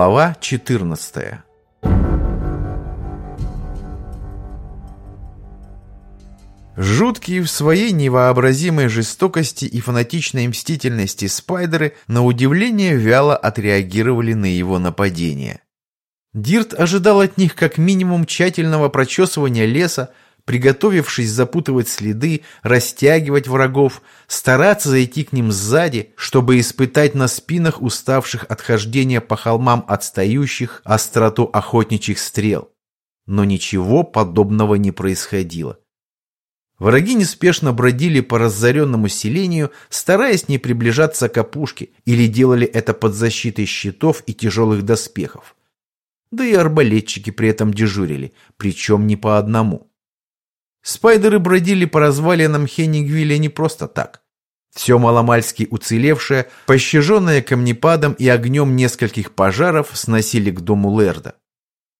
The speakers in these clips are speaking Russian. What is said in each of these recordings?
Глава 14 Жуткие в своей невообразимой жестокости и фанатичной мстительности спайдеры на удивление вяло отреагировали на его нападение. Дирт ожидал от них как минимум тщательного прочесывания леса, приготовившись запутывать следы, растягивать врагов, стараться зайти к ним сзади, чтобы испытать на спинах уставших от хождения по холмам отстающих остроту охотничьих стрел. Но ничего подобного не происходило. Враги неспешно бродили по разоренному селению, стараясь не приближаться к опушке, или делали это под защитой щитов и тяжелых доспехов. Да и арбалетчики при этом дежурили, причем не по одному. Спайдеры бродили по развалинам Хеннигвилля не просто так. Все маломальски уцелевшее, пощаженное камнепадом и огнем нескольких пожаров сносили к дому Лерда.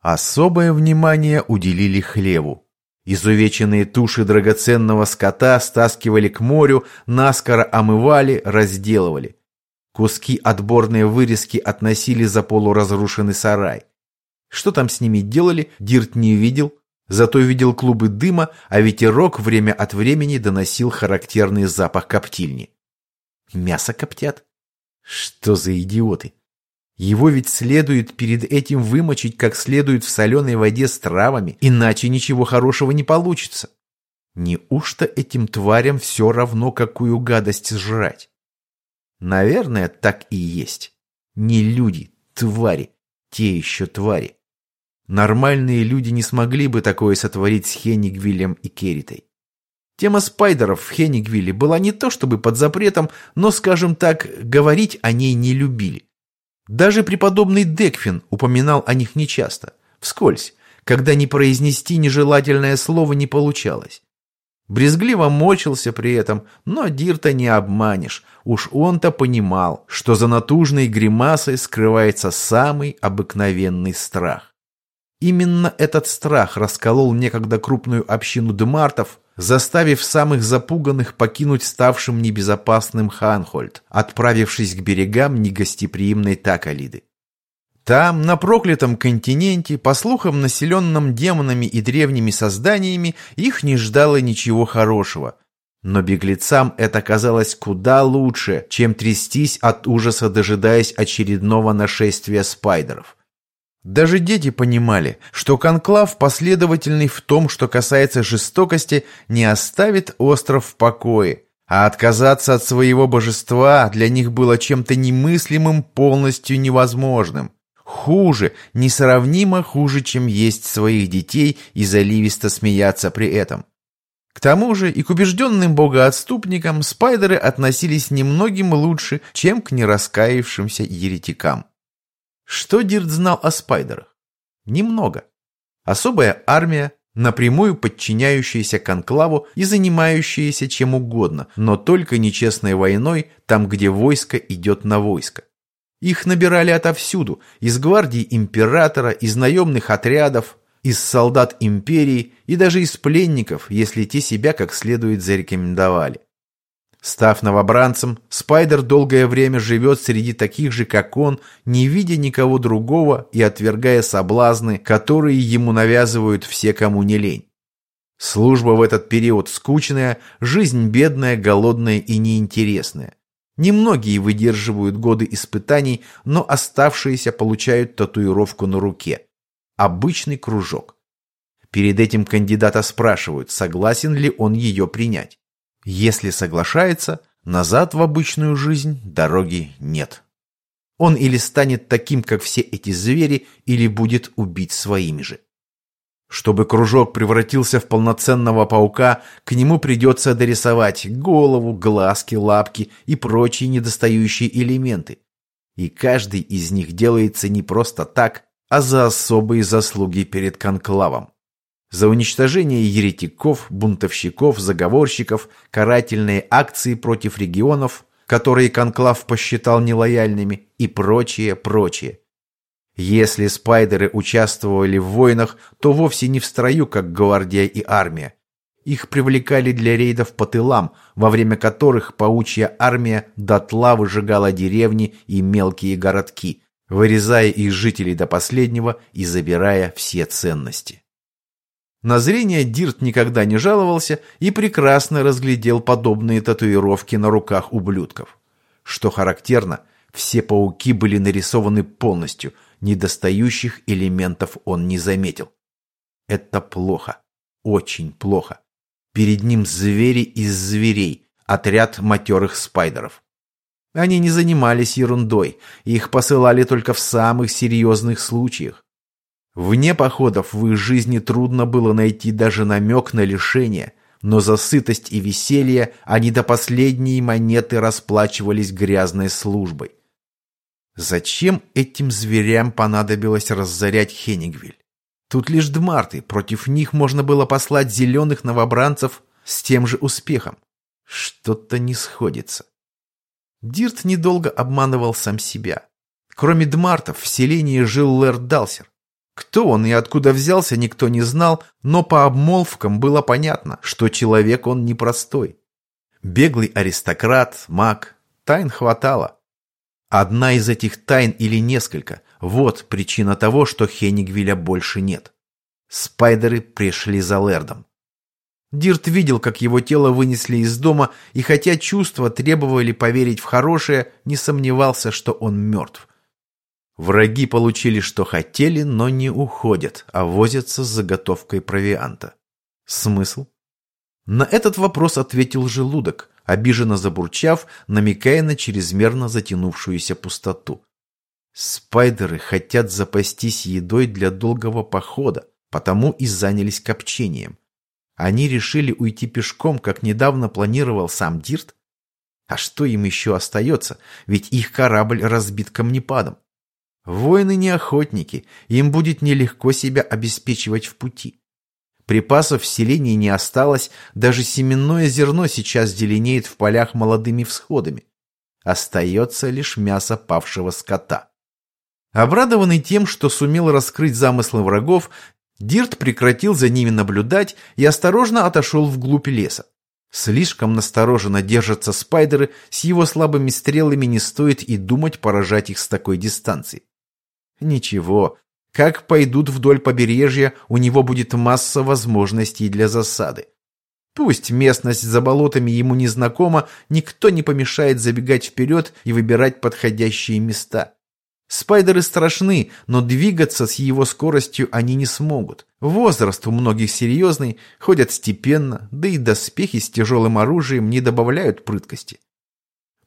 Особое внимание уделили хлеву. Изувеченные туши драгоценного скота стаскивали к морю, наскоро омывали, разделывали. Куски отборной вырезки относили за полуразрушенный сарай. Что там с ними делали, Дирт не видел, Зато видел клубы дыма, а ветерок время от времени доносил характерный запах коптильни. Мясо коптят? Что за идиоты? Его ведь следует перед этим вымочить как следует в соленой воде с травами, иначе ничего хорошего не получится. Неужто этим тварям все равно, какую гадость сжрать? Наверное, так и есть. Не люди, твари, те еще твари. Нормальные люди не смогли бы такое сотворить с Хеннигвиллем и Керритой. Тема спайдеров в Хеннигвилле была не то чтобы под запретом, но, скажем так, говорить о ней не любили. Даже преподобный Декфин упоминал о них нечасто, вскользь, когда не произнести нежелательное слово не получалось. Брезгливо мочился при этом, но Дирта не обманешь. Уж он-то понимал, что за натужной гримасой скрывается самый обыкновенный страх. Именно этот страх расколол некогда крупную общину демартов, заставив самых запуганных покинуть ставшим небезопасным Ханхольд, отправившись к берегам негостеприимной Такалиды. Там, на проклятом континенте, по слухам населенном демонами и древними созданиями, их не ждало ничего хорошего. Но беглецам это казалось куда лучше, чем трястись от ужаса, дожидаясь очередного нашествия спайдеров. Даже дети понимали, что конклав, последовательный в том, что касается жестокости, не оставит остров в покое, а отказаться от своего божества для них было чем-то немыслимым, полностью невозможным. Хуже, несравнимо хуже, чем есть своих детей и заливисто смеяться при этом. К тому же и к убежденным богоотступникам спайдеры относились немногим лучше, чем к нераскаявшимся еретикам. Что Дирт знал о спайдерах? Немного. Особая армия, напрямую подчиняющаяся конклаву и занимающаяся чем угодно, но только нечестной войной там, где войско идет на войско. Их набирали отовсюду, из гвардии императора, из наемных отрядов, из солдат империи и даже из пленников, если те себя как следует зарекомендовали. Став новобранцем, Спайдер долгое время живет среди таких же, как он, не видя никого другого и отвергая соблазны, которые ему навязывают все, кому не лень. Служба в этот период скучная, жизнь бедная, голодная и неинтересная. Немногие выдерживают годы испытаний, но оставшиеся получают татуировку на руке. Обычный кружок. Перед этим кандидата спрашивают, согласен ли он ее принять. Если соглашается, назад в обычную жизнь дороги нет. Он или станет таким, как все эти звери, или будет убить своими же. Чтобы кружок превратился в полноценного паука, к нему придется дорисовать голову, глазки, лапки и прочие недостающие элементы. И каждый из них делается не просто так, а за особые заслуги перед конклавом за уничтожение еретиков, бунтовщиков, заговорщиков, карательные акции против регионов, которые Конклав посчитал нелояльными, и прочее, прочее. Если спайдеры участвовали в войнах, то вовсе не в строю, как гвардия и армия. Их привлекали для рейдов по тылам, во время которых паучья армия дотла выжигала деревни и мелкие городки, вырезая из жителей до последнего и забирая все ценности. На зрение Дирт никогда не жаловался и прекрасно разглядел подобные татуировки на руках ублюдков. Что характерно, все пауки были нарисованы полностью, недостающих элементов он не заметил. Это плохо. Очень плохо. Перед ним звери из зверей, отряд матерых спайдеров. Они не занимались ерундой, их посылали только в самых серьезных случаях. Вне походов в их жизни трудно было найти даже намек на лишение, но за сытость и веселье они до последней монеты расплачивались грязной службой. Зачем этим зверям понадобилось разорять Хенигвиль? Тут лишь дмарты, против них можно было послать зеленых новобранцев с тем же успехом. Что-то не сходится. Дирт недолго обманывал сам себя. Кроме дмартов в селении жил Лэрд Далсер. Кто он и откуда взялся, никто не знал, но по обмолвкам было понятно, что человек он непростой. Беглый аристократ, маг. Тайн хватало. Одна из этих тайн или несколько – вот причина того, что Хенигвиля больше нет. Спайдеры пришли за Лердом. Дирт видел, как его тело вынесли из дома, и хотя чувства требовали поверить в хорошее, не сомневался, что он мертв. Враги получили, что хотели, но не уходят, а возятся с заготовкой провианта. Смысл? На этот вопрос ответил желудок, обиженно забурчав, намекая на чрезмерно затянувшуюся пустоту. Спайдеры хотят запастись едой для долгого похода, потому и занялись копчением. Они решили уйти пешком, как недавно планировал сам Дирт? А что им еще остается, ведь их корабль разбит камнепадом. Воины не охотники, им будет нелегко себя обеспечивать в пути. Припасов в селении не осталось, даже семенное зерно сейчас зеленеет в полях молодыми всходами. Остается лишь мясо павшего скота. Обрадованный тем, что сумел раскрыть замыслы врагов, Дирт прекратил за ними наблюдать и осторожно отошел вглубь леса. Слишком настороженно держатся спайдеры, с его слабыми стрелами не стоит и думать поражать их с такой дистанции. Ничего, как пойдут вдоль побережья, у него будет масса возможностей для засады. Пусть местность за болотами ему не знакома, никто не помешает забегать вперед и выбирать подходящие места. Спайдеры страшны, но двигаться с его скоростью они не смогут. Возраст у многих серьезный, ходят степенно, да и доспехи с тяжелым оружием не добавляют прыткости.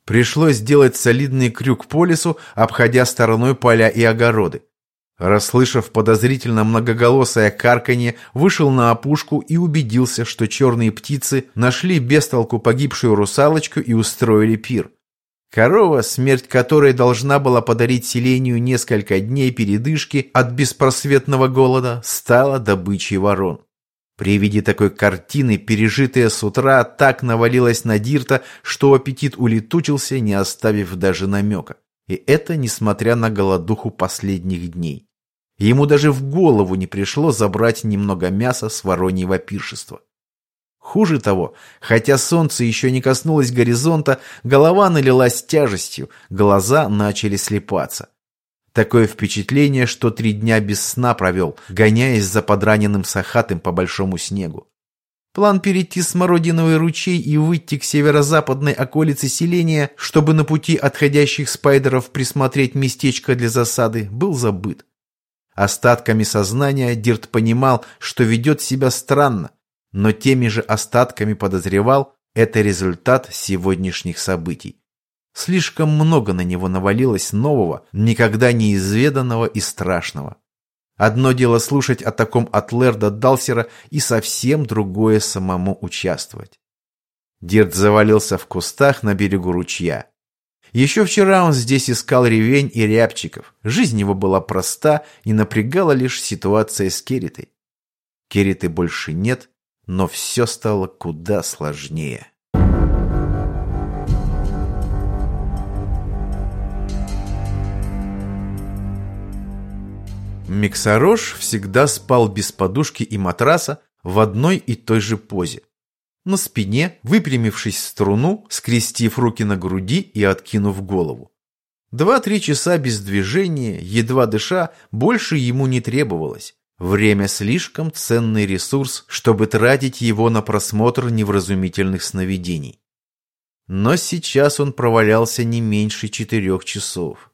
Пришлось сделать солидный крюк по лесу, обходя стороной поля и огороды. Расслышав подозрительно многоголосое карканье, вышел на опушку и убедился, что черные птицы нашли бестолку погибшую русалочку и устроили пир. Корова, смерть которой должна была подарить селению несколько дней передышки от беспросветного голода, стала добычей ворон. При виде такой картины, пережитая с утра, так навалилась на Дирта, что аппетит улетучился, не оставив даже намека. И это несмотря на голодуху последних дней. Ему даже в голову не пришло забрать немного мяса с вороньего пиршества. Хуже того, хотя солнце еще не коснулось горизонта, голова налилась тяжестью, глаза начали слепаться. Такое впечатление, что три дня без сна провел, гоняясь за подраненным сахатым по большому снегу. План перейти Смородиновый ручей и выйти к северо-западной околице селения, чтобы на пути отходящих спайдеров присмотреть местечко для засады, был забыт. Остатками сознания Дирт понимал, что ведет себя странно, но теми же остатками подозревал, это результат сегодняшних событий. Слишком много на него навалилось нового, никогда неизведанного и страшного. Одно дело слушать о таком от Лерда Далсера и совсем другое самому участвовать. Дирт завалился в кустах на берегу ручья. Еще вчера он здесь искал ревень и рябчиков. Жизнь его была проста и напрягала лишь ситуация с Керитой. Кериты больше нет, но все стало куда сложнее. Миксарош всегда спал без подушки и матраса в одной и той же позе. На спине, выпрямившись в струну, скрестив руки на груди и откинув голову. Два-три часа без движения, едва дыша, больше ему не требовалось. Время слишком ценный ресурс, чтобы тратить его на просмотр невразумительных сновидений. Но сейчас он провалялся не меньше четырех часов.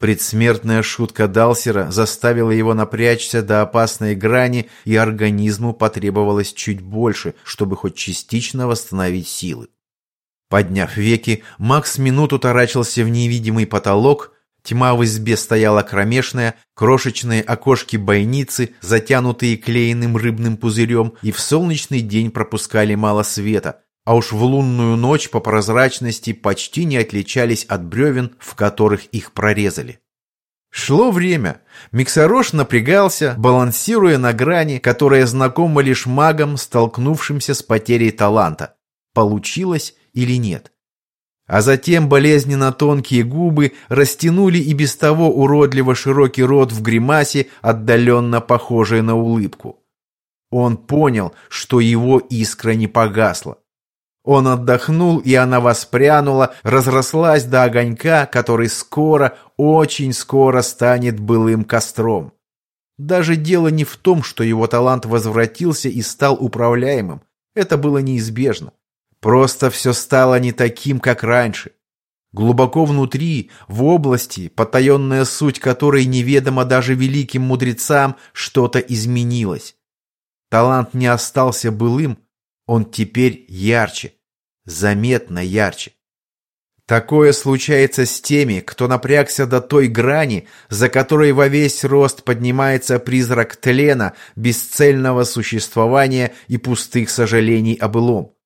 Предсмертная шутка Далсера заставила его напрячься до опасной грани, и организму потребовалось чуть больше, чтобы хоть частично восстановить силы. Подняв веки, Макс минуту таращился в невидимый потолок, тьма в избе стояла кромешная, крошечные окошки бойницы, затянутые клееным рыбным пузырем, и в солнечный день пропускали мало света, а уж в лунную ночь по прозрачности почти не отличались от бревен, в которых их прорезали. Шло время. Миксарош напрягался, балансируя на грани, которая знакома лишь магам, столкнувшимся с потерей таланта. Получилось или нет? А затем болезненно тонкие губы растянули и без того уродливо широкий рот в гримасе, отдаленно похожей на улыбку. Он понял, что его искра не погасла. Он отдохнул, и она воспрянула, разрослась до огонька, который скоро, очень скоро станет былым костром. Даже дело не в том, что его талант возвратился и стал управляемым. Это было неизбежно. Просто все стало не таким, как раньше. Глубоко внутри, в области, потаенная суть которой неведома даже великим мудрецам, что-то изменилось. Талант не остался былым, он теперь ярче, заметно ярче. Такое случается с теми, кто напрягся до той грани, за которой во весь рост поднимается призрак тлена, бесцельного существования и пустых сожалений о былом.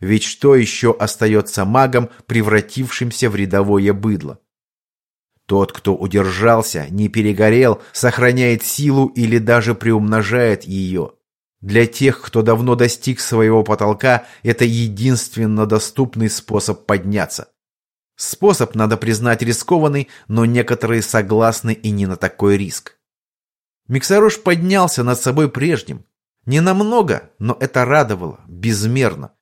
Ведь что еще остается магом, превратившимся в рядовое быдло? Тот, кто удержался, не перегорел, сохраняет силу или даже приумножает ее. Для тех, кто давно достиг своего потолка, это единственно доступный способ подняться. Способ, надо признать, рискованный, но некоторые согласны и не на такой риск. Миксарош поднялся над собой прежним. Не намного, но это радовало, безмерно.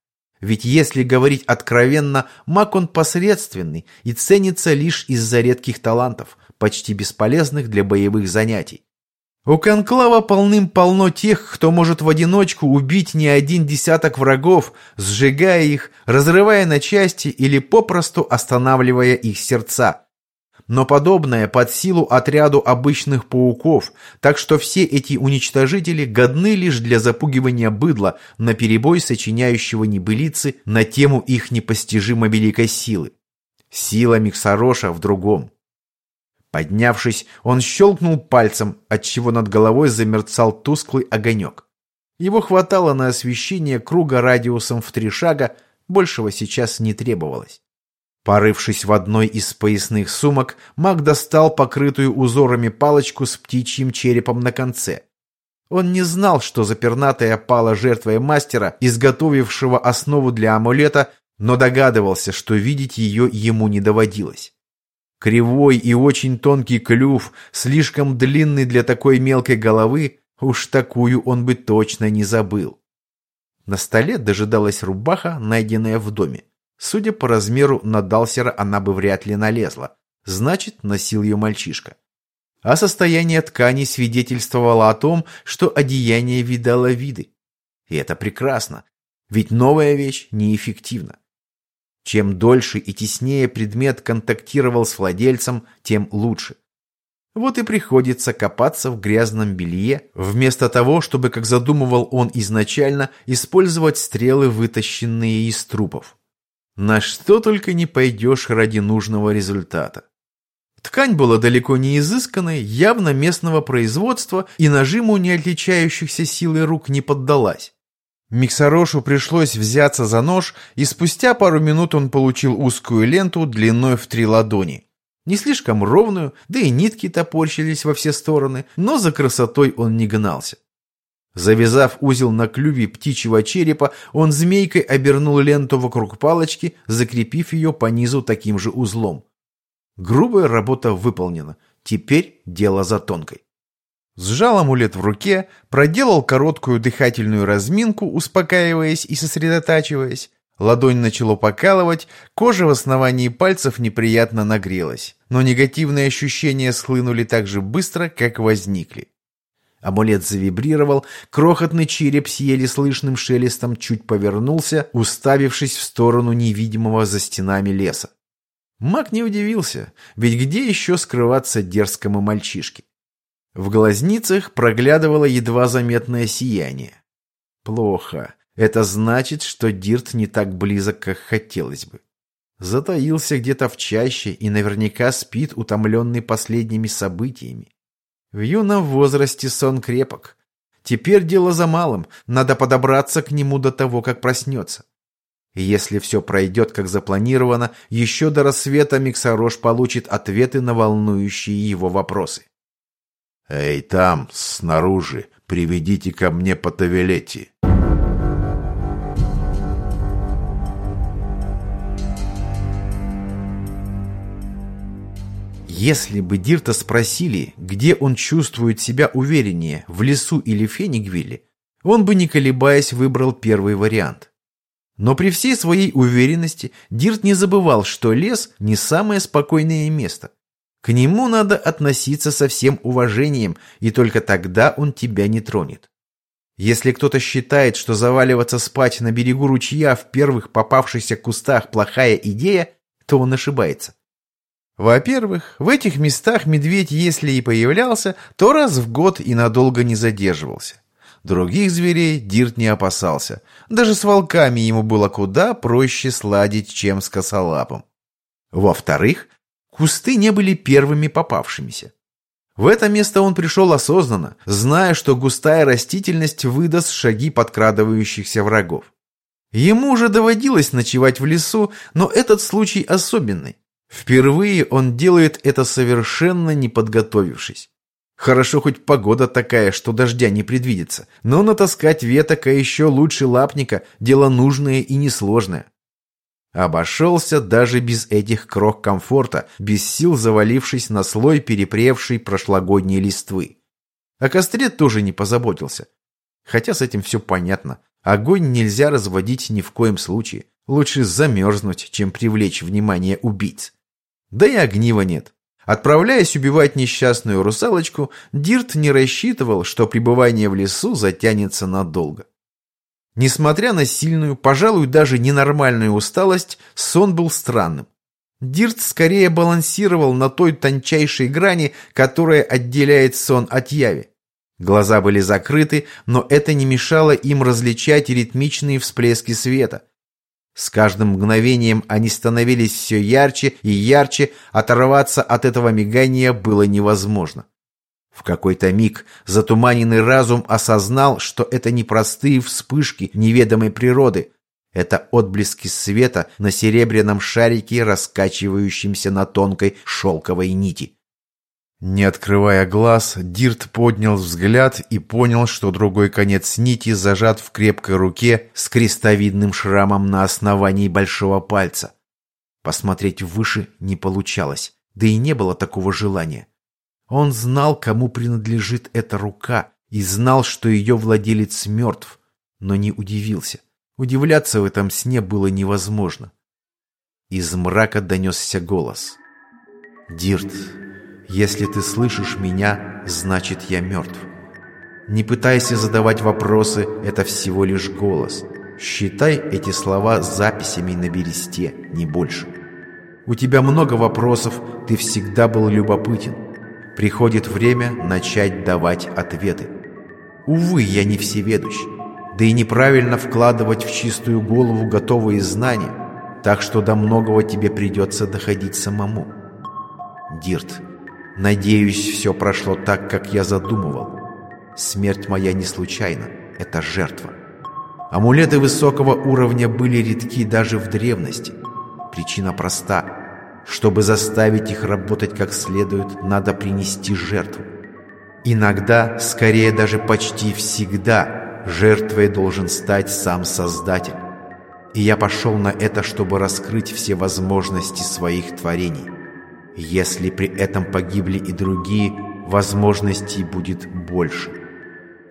Ведь если говорить откровенно, маг он посредственный и ценится лишь из-за редких талантов, почти бесполезных для боевых занятий. У Конклава полным-полно тех, кто может в одиночку убить не один десяток врагов, сжигая их, разрывая на части или попросту останавливая их сердца. Но подобное под силу отряду обычных пауков, так что все эти уничтожители годны лишь для запугивания быдла, наперебой сочиняющего небылицы на тему их непостижимо великой силы. Сила Миксароша в другом. Поднявшись, он щелкнул пальцем, отчего над головой замерцал тусклый огонек. Его хватало на освещение круга радиусом в три шага, большего сейчас не требовалось. Порывшись в одной из поясных сумок, маг достал покрытую узорами палочку с птичьим черепом на конце. Он не знал, что запернатая пала жертвой мастера, изготовившего основу для амулета, но догадывался, что видеть ее ему не доводилось. Кривой и очень тонкий клюв, слишком длинный для такой мелкой головы, уж такую он бы точно не забыл. На столе дожидалась рубаха, найденная в доме. Судя по размеру на Далсера она бы вряд ли налезла. Значит, носил ее мальчишка. А состояние ткани свидетельствовало о том, что одеяние видало виды. И это прекрасно, ведь новая вещь неэффективна. Чем дольше и теснее предмет контактировал с владельцем, тем лучше. Вот и приходится копаться в грязном белье, вместо того, чтобы, как задумывал он изначально, использовать стрелы, вытащенные из трупов. На что только не пойдешь ради нужного результата. Ткань была далеко не изысканной, явно местного производства и нажиму не отличающихся силой рук не поддалась. Миксарошу пришлось взяться за нож, и спустя пару минут он получил узкую ленту длиной в три ладони. Не слишком ровную, да и нитки топорщились во все стороны, но за красотой он не гнался. Завязав узел на клюве птичьего черепа, он змейкой обернул ленту вокруг палочки, закрепив ее по низу таким же узлом. Грубая работа выполнена. Теперь дело за тонкой. Сжал амулет в руке, проделал короткую дыхательную разминку, успокаиваясь и сосредотачиваясь. Ладонь начало покалывать, кожа в основании пальцев неприятно нагрелась, но негативные ощущения схлынули так же быстро, как возникли. Амулет завибрировал, крохотный череп с еле слышным шелестом чуть повернулся, уставившись в сторону невидимого за стенами леса. Маг не удивился, ведь где еще скрываться дерзкому мальчишке? В глазницах проглядывало едва заметное сияние. Плохо. Это значит, что Дирт не так близок, как хотелось бы. Затаился где-то в чаще и наверняка спит, утомленный последними событиями. В юном возрасте сон крепок. Теперь дело за малым, надо подобраться к нему до того, как проснется. Если все пройдет, как запланировано, еще до рассвета Миксарош получит ответы на волнующие его вопросы. «Эй, там, снаружи, приведите ко мне Потавилетти!» Если бы Дирта спросили, где он чувствует себя увереннее, в лесу или Фенигвилле, он бы, не колебаясь, выбрал первый вариант. Но при всей своей уверенности Дирт не забывал, что лес не самое спокойное место. К нему надо относиться со всем уважением, и только тогда он тебя не тронет. Если кто-то считает, что заваливаться спать на берегу ручья в первых попавшихся кустах плохая идея, то он ошибается. Во-первых, в этих местах медведь, если и появлялся, то раз в год и надолго не задерживался. Других зверей Дирт не опасался. Даже с волками ему было куда проще сладить, чем с косолапом. Во-вторых, кусты не были первыми попавшимися. В это место он пришел осознанно, зная, что густая растительность выдаст шаги подкрадывающихся врагов. Ему уже доводилось ночевать в лесу, но этот случай особенный. Впервые он делает это совершенно не подготовившись. Хорошо хоть погода такая, что дождя не предвидится, но натаскать веток, а еще лучше лапника – дело нужное и несложное. Обошелся даже без этих крох комфорта, без сил завалившись на слой перепревшей прошлогодней листвы. О костре тоже не позаботился. Хотя с этим все понятно. Огонь нельзя разводить ни в коем случае. Лучше замерзнуть, чем привлечь внимание убийц. Да и огнива нет. Отправляясь убивать несчастную русалочку, Дирт не рассчитывал, что пребывание в лесу затянется надолго. Несмотря на сильную, пожалуй, даже ненормальную усталость, сон был странным. Дирт скорее балансировал на той тончайшей грани, которая отделяет сон от яви. Глаза были закрыты, но это не мешало им различать ритмичные всплески света. С каждым мгновением они становились все ярче и ярче, оторваться от этого мигания было невозможно. В какой-то миг затуманенный разум осознал, что это не простые вспышки неведомой природы. Это отблески света на серебряном шарике, раскачивающемся на тонкой шелковой нити. Не открывая глаз, Дирт поднял взгляд и понял, что другой конец нити зажат в крепкой руке с крестовидным шрамом на основании большого пальца. Посмотреть выше не получалось, да и не было такого желания. Он знал, кому принадлежит эта рука, и знал, что ее владелец мертв, но не удивился. Удивляться в этом сне было невозможно. Из мрака донесся голос. «Дирт, если ты слышишь меня, значит я мертв. Не пытайся задавать вопросы, это всего лишь голос. Считай эти слова записями на бересте, не больше. У тебя много вопросов, ты всегда был любопытен. Приходит время начать давать ответы. Увы, я не всеведущ. Да и неправильно вкладывать в чистую голову готовые знания, так что до многого тебе придется доходить самому. Дирт, Надеюсь, все прошло так, как я задумывал. Смерть моя не случайна. Это жертва. Амулеты высокого уровня были редки даже в древности. Причина проста. Чтобы заставить их работать как следует, надо принести жертву. Иногда, скорее даже почти всегда, жертвой должен стать сам Создатель. И я пошел на это, чтобы раскрыть все возможности своих творений. Если при этом погибли и другие, возможностей будет больше.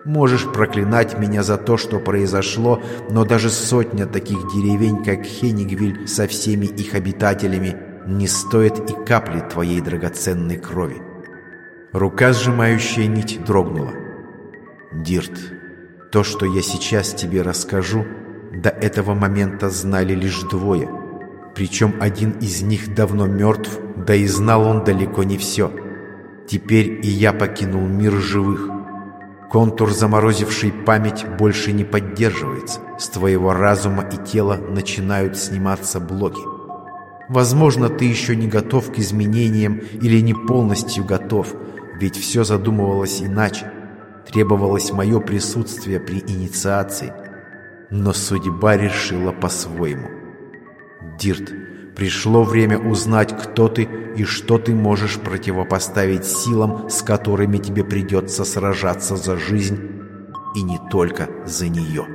Можешь проклинать меня за то, что произошло, но даже сотня таких деревень, как Хенигвиль со всеми их обитателями, не стоит и капли твоей драгоценной крови. Рука, сжимающая нить, дрогнула. Дирт, то, что я сейчас тебе расскажу, до этого момента знали лишь двое. Причем один из них давно мертв, да и знал он далеко не все. Теперь и я покинул мир живых. Контур, заморозивший память, больше не поддерживается. С твоего разума и тела начинают сниматься блоки. Возможно, ты еще не готов к изменениям или не полностью готов, ведь все задумывалось иначе. Требовалось мое присутствие при инициации. Но судьба решила по-своему. Дирт, пришло время узнать, кто ты и что ты можешь противопоставить силам, с которыми тебе придется сражаться за жизнь и не только за нее.